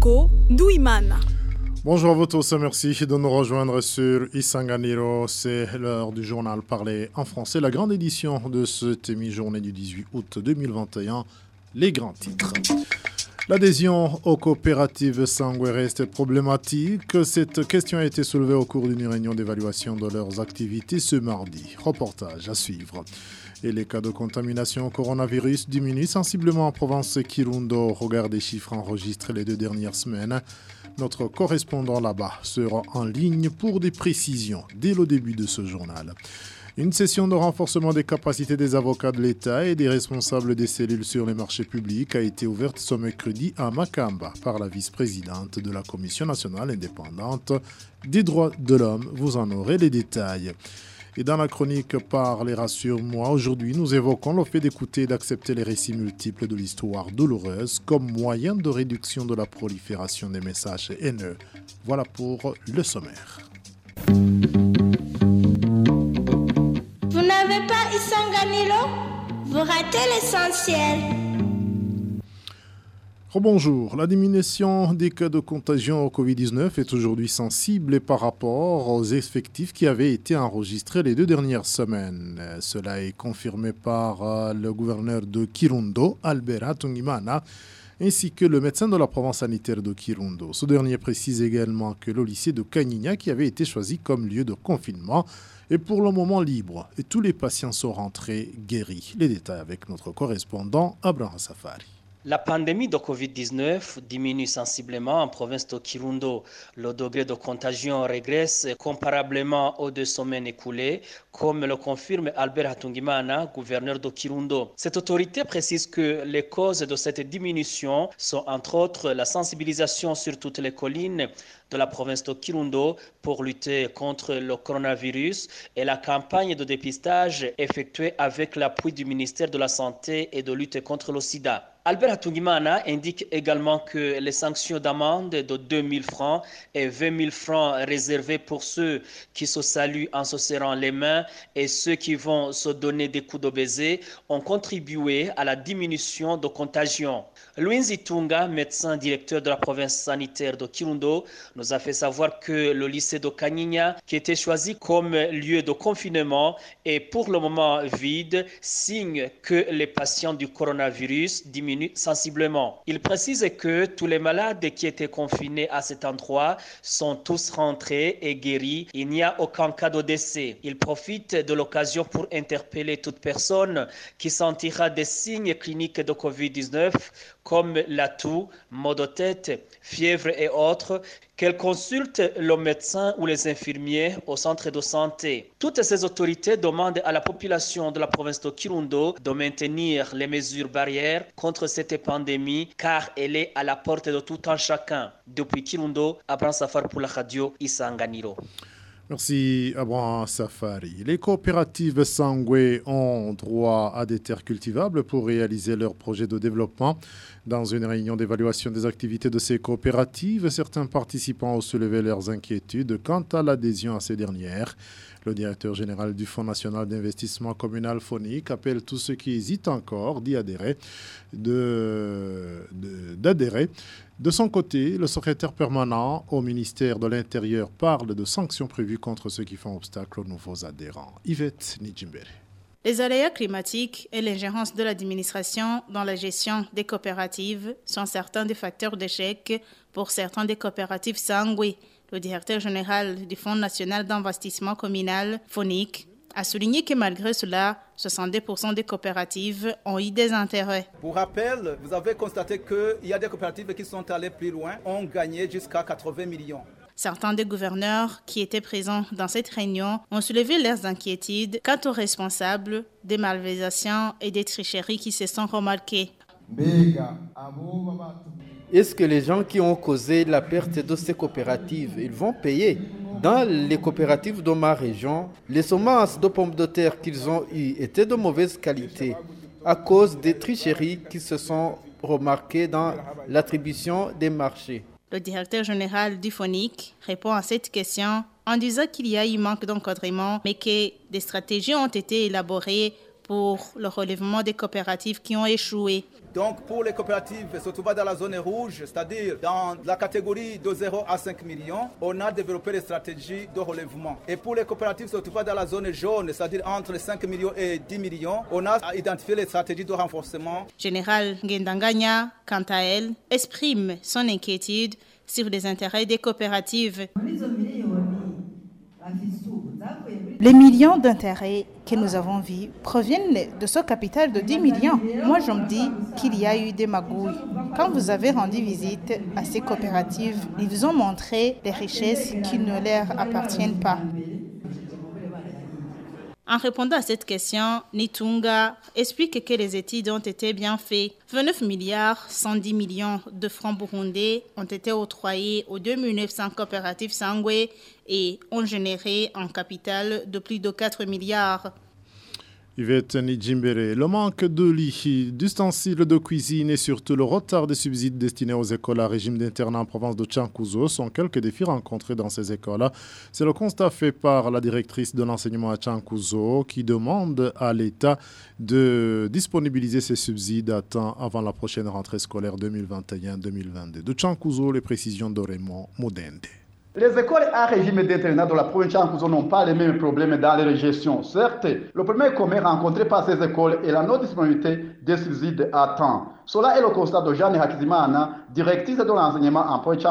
Douimana. Bonjour à vous tous, merci de nous rejoindre sur Isanganiro. C'est l'heure du journal parlé en français, la grande édition de cette mi-journée du 18 août 2021. Les grands titres. L'adhésion aux coopératives sanguines reste problématique. Cette question a été soulevée au cours d'une réunion d'évaluation de leurs activités ce mardi. Reportage à suivre. Et les cas de contamination au coronavirus diminuent sensiblement en province Kirundo au regard des chiffres enregistrés les deux dernières semaines. Notre correspondant là-bas sera en ligne pour des précisions dès le début de ce journal. Une session de renforcement des capacités des avocats de l'État et des responsables des cellules sur les marchés publics a été ouverte ce mercredi à Makamba par la vice-présidente de la Commission nationale indépendante des droits de l'homme. Vous en aurez les détails. Et dans la chronique Par les rassure-moi, aujourd'hui nous évoquons le fait d'écouter et d'accepter les récits multiples de l'histoire douloureuse comme moyen de réduction de la prolifération des messages haineux. Voilà pour le sommaire. Vous n'avez pas Isanganilo? Vous ratez l'essentiel. Bonjour. La diminution des cas de contagion au Covid-19 est aujourd'hui sensible par rapport aux effectifs qui avaient été enregistrés les deux dernières semaines. Cela est confirmé par euh, le gouverneur de Kirundo, Albert Hatungimana, ainsi que le médecin de la province sanitaire de Kirundo. Ce dernier précise également que le lycée de Kanyinya, qui avait été choisi comme lieu de confinement, est pour le moment libre et tous les patients sont rentrés guéris. Les détails avec notre correspondant Abraham Safari. La pandémie de Covid-19 diminue sensiblement en province de Kirundo. Le degré de contagion régresse comparablement aux deux semaines écoulées, comme le confirme Albert Hatungimana, gouverneur de Kirundo. Cette autorité précise que les causes de cette diminution sont entre autres la sensibilisation sur toutes les collines de la province de Kirundo pour lutter contre le coronavirus et la campagne de dépistage effectuée avec l'appui du ministère de la Santé et de lutte contre le sida. Albert Hatungimana indique également que les sanctions d'amende de 2 000 francs et 20 000 francs réservées pour ceux qui se saluent en se serrant les mains et ceux qui vont se donner des coups de baiser ont contribué à la diminution de contagion. Louis Zitunga, médecin directeur de la province sanitaire de Kirundo, nous a fait savoir que le lycée de Kanyinya, qui était choisi comme lieu de confinement, est pour le moment vide, signe que les patients du coronavirus diminuent sensiblement. Il précise que tous les malades qui étaient confinés à cet endroit sont tous rentrés et guéris. Il n'y a aucun cas de décès. Il profite de l'occasion pour interpeller toute personne qui sentira des signes cliniques de COVID-19 comme la toux, maux de tête, fièvre et autres, qu'elle consulte le médecin ou les infirmiers au centre de santé. Toutes ces autorités demandent à la population de la province de Kirundo de maintenir les mesures barrières contre cette pandémie car elle est à la porte de tout un chacun. Depuis Kirundo, Abraham Safar pour la radio Isanganiro. Merci Abraham Safari. Les coopératives Sangwe ont droit à des terres cultivables pour réaliser leurs projets de développement. Dans une réunion d'évaluation des activités de ces coopératives, certains participants ont soulevé leurs inquiétudes quant à l'adhésion à ces dernières. Le directeur général du Fonds national d'investissement communal phonique appelle tous ceux qui hésitent encore d'y adhérer d'adhérer. De, son côté, le secrétaire permanent au ministère de l'Intérieur parle de sanctions prévues contre ceux qui font obstacle aux nouveaux adhérents. Yvette Nijimbere. Les aléas climatiques et l'ingérence de l'administration dans la gestion des coopératives sont certains des facteurs d'échec pour certains des coopératives sanguines. Le directeur général du Fonds national d'investissement communal, FONIC, a souligné que malgré cela, 62% des coopératives ont eu des intérêts. Pour rappel, vous avez constaté qu'il y a des coopératives qui sont allées plus loin, ont gagné jusqu'à 80 millions. Certains des gouverneurs qui étaient présents dans cette réunion ont soulevé leurs inquiétudes quant aux responsables des malversations et des tricheries qui se sont remarquées. Est-ce que les gens qui ont causé la perte de ces coopératives, ils vont payer Dans les coopératives de ma région, les semences de pommes de terre qu'ils ont eues étaient de mauvaise qualité. à cause des tricheries qui se sont remarquées dans l'attribution des marchés. Le directeur général du FONIC répond à cette question en disant qu'il y a eu manque d'encadrement, mais que des stratégies ont été élaborées pour le relèvement des coopératives qui ont échoué. Donc pour les coopératives se trouvant dans la zone rouge, c'est-à-dire dans la catégorie de 0 à 5 millions, on a développé des stratégies de relèvement. Et pour les coopératives se trouvant dans la zone jaune, c'est-à-dire entre 5 millions et 10 millions, on a identifié les stratégies de renforcement. Général Gendanganya, quant à elle, exprime son inquiétude sur les intérêts des coopératives. Les millions d'intérêts que nous avons vus proviennent de ce capital de 10 millions. Moi, je me dis qu'il y a eu des magouilles. Quand vous avez rendu visite à ces coopératives, ils vous ont montré des richesses qui ne leur appartiennent pas. En répondant à cette question, Nitunga explique que les études ont été bien faites. 29 milliards 110 millions de francs burundais ont été octroyés aux 2900 coopératives sanguées et ont généré un capital de plus de 4 milliards. Yvette Nidjimbere, le manque de lits, d'ustensiles de cuisine et surtout le retard des subsides destinés aux écoles à régime d'internat en province de Tchankouzo sont quelques défis rencontrés dans ces écoles. C'est le constat fait par la directrice de l'enseignement à Tchankouzo qui demande à l'État de disponibiliser ces subsides à temps avant la prochaine rentrée scolaire 2021-2022. De Tchankouzo, les précisions de Raymond Modende. Les écoles à régime d'internat de la province de n'ont pas les mêmes problèmes dans les gestion. Certes, le premier commun rencontré par ces écoles est la non-disponibilité des subsides à temps. Cela est le constat de Jeanne Hakizimana, directrice de l'enseignement en province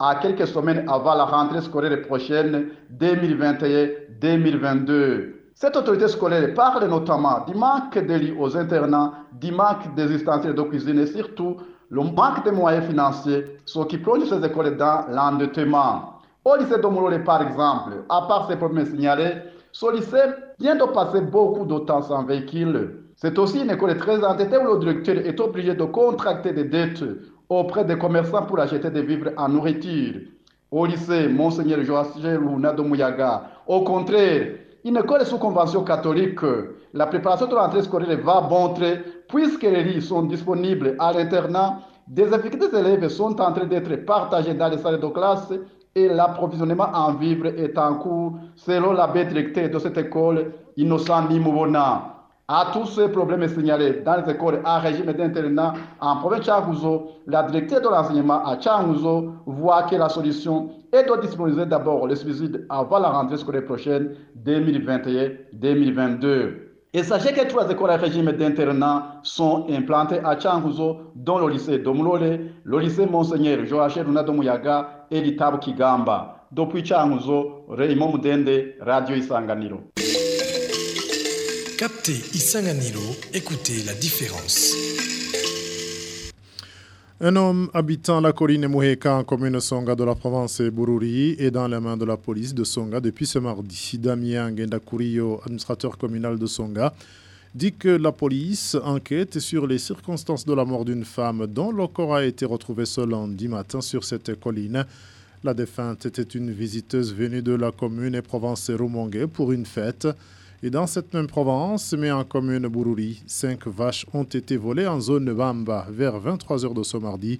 à quelques semaines avant la rentrée scolaire prochaine 2021-2022. Cette autorité scolaire parle notamment du manque de lits aux internats, du manque des de cuisine et surtout le manque de moyens financiers, ce qui plonge ces écoles dans l'endettement. Au lycée de par exemple, à part ces problèmes signalés, ce lycée vient de passer beaucoup de temps sans véhicule. C'est aussi une école très endettée où le directeur est obligé de contracter des dettes auprès des commerçants pour acheter des vivres en nourriture. Au lycée Monseigneur Joachim Luna de Mouyaga, au contraire, une école sous convention catholique, la préparation de l'entrée scolaire va montrer Puisque les lits sont disponibles à l'internat, des effectifs élèves sont en train d'être partagés dans les salles de classe et l'approvisionnement en vivres est en cours selon la directeur de cette école, Innocent Nimubona. À tous ces problèmes signalés dans les écoles à régime d'internat en province de Chagouzo, la directrice de l'enseignement à Chagouzo voit que la solution est de disponibiliser d'abord les subsides avant la rentrée scolaire prochaine 2021-2022. Et sachez que trois écoles à régime d'internat sont implantées à Changuzo, dont le lycée Domulole, le lycée Monseigneur Joachim Runadomuyaga et l'ITAB Kigamba. Depuis Changuzo, Raymond Mudende, Radio Isanganiro. Captez Isanganiro, écoutez la différence. Un homme habitant la colline Mouheka en commune Songa de la province Bururi est dans les mains de la police de Songa depuis ce mardi. Damien Gendakuriyo, administrateur communal de Songa, dit que la police enquête sur les circonstances de la mort d'une femme dont le corps a été retrouvé ce lundi matin sur cette colline. La défunte était une visiteuse venue de la commune et province Rumongue pour une fête. Et dans cette même province, mais en commune Bururi, cinq vaches ont été volées en zone Bamba vers 23h de ce mardi.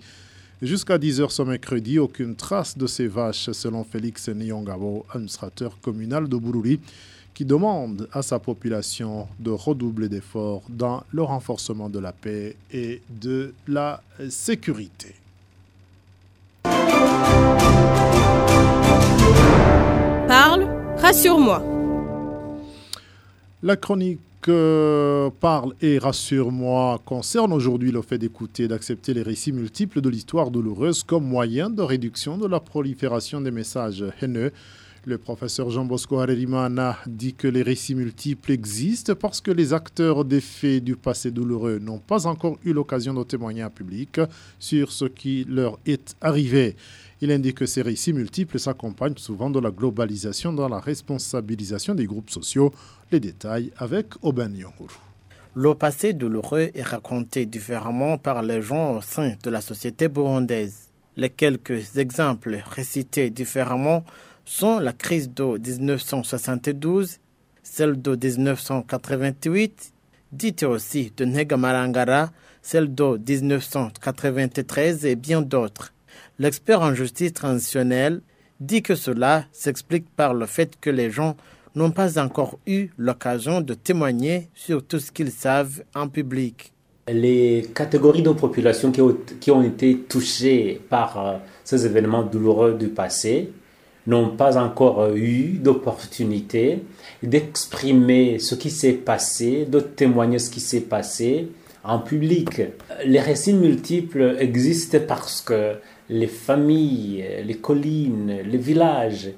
Jusqu'à 10h ce mercredi, aucune trace de ces vaches, selon Félix Nyongabo, administrateur communal de Bururi, qui demande à sa population de redoubler d'efforts dans le renforcement de la paix et de la sécurité. Parle, rassure-moi. La chronique euh, parle et rassure-moi concerne aujourd'hui le fait d'écouter et d'accepter les récits multiples de l'histoire douloureuse comme moyen de réduction de la prolifération des messages haineux. Le professeur Jean Bosco Harerimana dit que les récits multiples existent parce que les acteurs des faits du passé douloureux n'ont pas encore eu l'occasion de témoigner en public sur ce qui leur est arrivé. Il indique que ces récits multiples s'accompagnent souvent de la globalisation dans la responsabilisation des groupes sociaux. Les détails avec Oben Yongourou. Le passé douloureux est raconté différemment par les gens au sein de la société burundaise. Les quelques exemples récités différemment sont la crise de 1972, celle de 1988 dite aussi de Negamarangara, celle de 1993 et bien d'autres. L'expert en justice transitionnelle dit que cela s'explique par le fait que les gens n'ont pas encore eu l'occasion de témoigner sur tout ce qu'ils savent en public. Les catégories de population qui ont, été touchées par euh, ces événements douloureux du passé n'ont pas encore euh, eu d'opportunité d'exprimer ce qui s'est passé, de témoigner ce qui s'est passé en public. Les récits multiples existent parce que les familles, les collines, les villages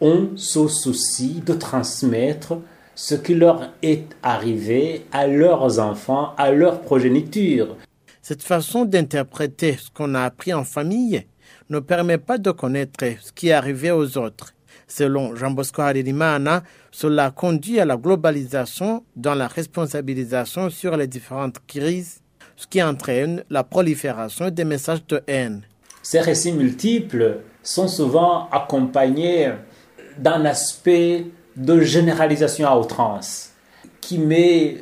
ont ce souci de transmettre ce qui leur est arrivé à leurs enfants, à leur progéniture. Cette façon d'interpréter ce qu'on a appris en famille ne permet pas de connaître ce qui est arrivé aux autres. Selon Jean Bosco Haririmana, cela conduit à la globalisation dans la responsabilisation sur les différentes crises, ce qui entraîne la prolifération des messages de haine. Ces récits multiples sont souvent accompagnés d'un aspect de généralisation à outrance qui met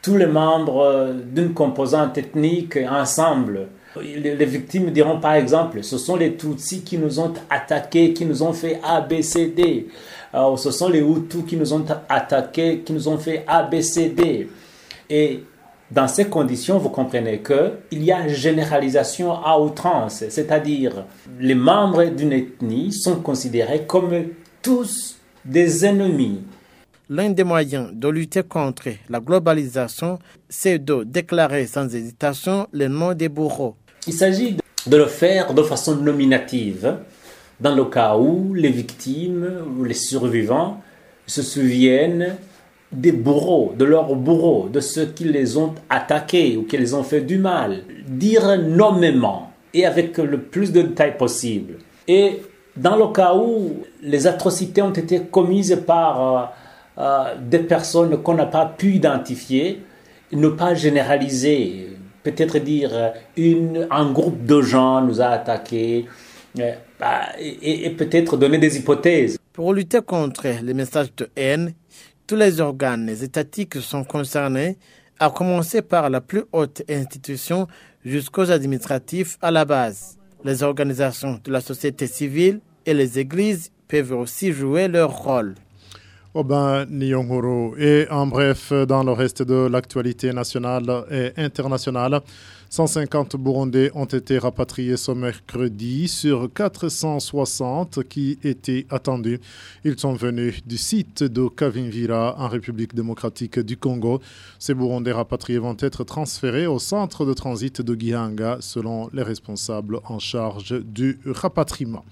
tous les membres d'une composante ethnique ensemble. Les victimes diront par exemple, ce sont les Tutsis qui nous ont attaqués, qui nous ont fait ABCD. Euh, ce sont les Hutus qui nous ont attaqués, qui nous ont fait ABCD. Dans ces conditions, vous comprenez qu'il y a généralisation à outrance, c'est-à-dire les membres d'une ethnie sont considérés comme tous des ennemis. L'un des moyens de lutter contre la globalisation, c'est de déclarer sans hésitation le nom des bourreaux. Il s'agit de le faire de façon nominative, dans le cas où les victimes ou les survivants se souviennent des bourreaux, de leurs bourreaux, de ceux qui les ont attaqués ou qui les ont fait du mal. Dire nommément et avec le plus de détails possible. Et dans le cas où les atrocités ont été commises par euh, euh, des personnes qu'on n'a pas pu identifier, ne pas généraliser, peut-être dire une, un groupe de gens nous a attaqués, euh, bah, et peut-être donner des hypothèses. Pour lutter contre les messages de haine, tous les organes étatiques sont concernés, à commencer par la plus haute institution jusqu'aux administratifs à la base. Les organisations de la société civile et les églises peuvent aussi jouer leur rôle. Aubin Nyongoro. Et en bref, dans le reste de l'actualité nationale et internationale, 150 Burundais ont été rapatriés ce mercredi sur 460 qui étaient attendus. Ils sont venus du site de Kavimvira en République démocratique du Congo. Ces Burundais rapatriés vont être transférés au centre de transit de Gihanga selon les responsables en charge du rapatriement.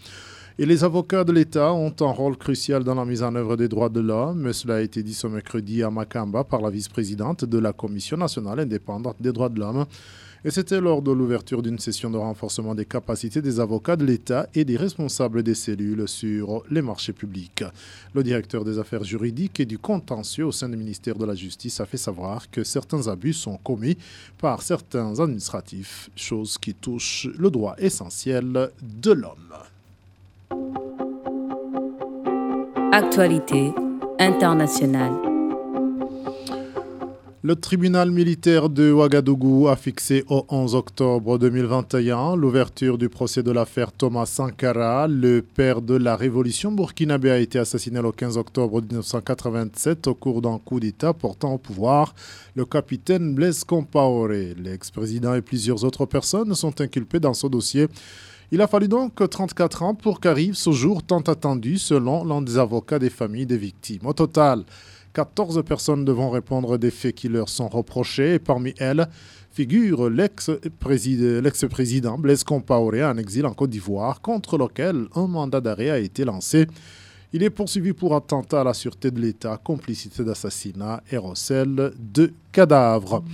Et les avocats de l'État ont un rôle crucial dans la mise en œuvre des droits de l'homme. Cela a été dit ce mercredi à Makamba par la vice-présidente de la Commission nationale indépendante des droits de l'homme. Et c'était lors de l'ouverture d'une session de renforcement des capacités des avocats de l'État et des responsables des cellules sur les marchés publics. Le directeur des affaires juridiques et du contentieux au sein du ministère de la Justice a fait savoir que certains abus sont commis par certains administratifs, chose qui touche le droit essentiel de l'homme. Actualité internationale. Le tribunal militaire de Ouagadougou a fixé au 11 octobre 2021 l'ouverture du procès de l'affaire Thomas Sankara. Le père de la révolution burkinabé a été assassiné le 15 octobre 1987 au cours d'un coup d'État portant au pouvoir le capitaine Blaise Compaoré. L'ex-président et plusieurs autres personnes sont inculpées dans ce dossier. Il a fallu donc 34 ans pour qu'arrive ce jour tant attendu selon l'un des avocats des familles des victimes. Au total, 14 personnes devront répondre des faits qui leur sont reprochés et parmi elles figure l'ex-président Blaise Compaoré en exil en Côte d'Ivoire contre lequel un mandat d'arrêt a été lancé. Il est poursuivi pour attentat à la sûreté de l'État, complicité d'assassinat et recel de cadavres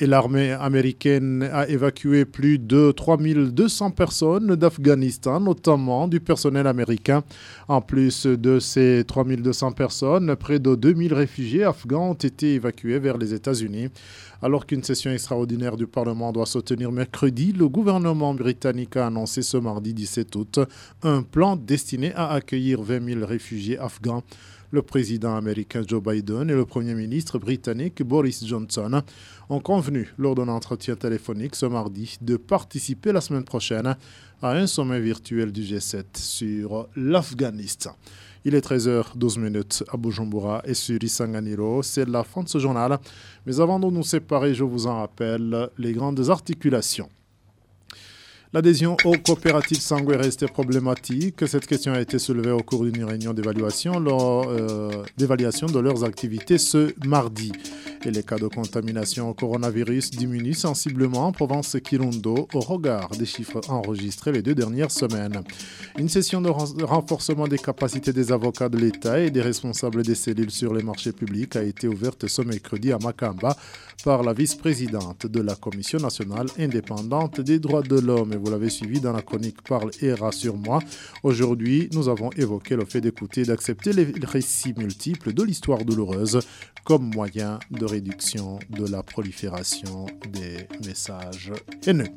et l'armée américaine a évacué plus de 3200 personnes d'Afghanistan, notamment du personnel américain. En plus de ces 3200 personnes, près de 2000 réfugiés afghans ont été évacués vers les États-Unis. Alors qu'une session extraordinaire du Parlement doit se tenir mercredi, le gouvernement britannique a annoncé ce mardi 17 août un plan destiné à accueillir 20 000 réfugiés afghans. Le président américain Joe Biden et le premier ministre britannique Boris Johnson ont convenu lors d'un entretien téléphonique ce mardi de participer la semaine prochaine à un sommet virtuel du G7 sur l'Afghanistan. Il est 13h12 à Bujumbura et sur Isanganiro. C'est la fin de ce journal. Mais avant de nous séparer, je vous en rappelle les grandes articulations. L'adhésion aux coopératives sanguines est restée problématique. Cette question a été soulevée au cours d'une réunion d'évaluation euh, de leurs activités ce mardi. Et les cas de contamination au coronavirus diminuent sensiblement en province Kirundo au regard des chiffres enregistrés les deux dernières semaines. Une session de renforcement des capacités des avocats de l'État et des responsables des cellules sur les marchés publics a été ouverte ce mercredi à Makamba par la vice-présidente de la Commission nationale indépendante des droits de l'homme vous l'avez suivi dans la chronique Parle et rassure-moi. Aujourd'hui, nous avons évoqué le fait d'écouter et d'accepter les récits multiples de l'histoire douloureuse comme moyen de réduction de la prolifération des messages haineux.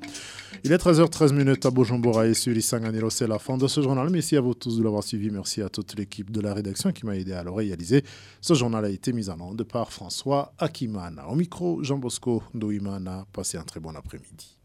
Il est 13h13 à Bujumbura et sur Isanganiro. C'est la fin de ce journal. Merci à vous tous de l'avoir suivi. Merci à toute l'équipe de la rédaction qui m'a aidé à le réaliser. Ce journal a été mis en onde par François Akimana. Au micro, Jean Bosco Ndouimana. Passez un très bon après-midi.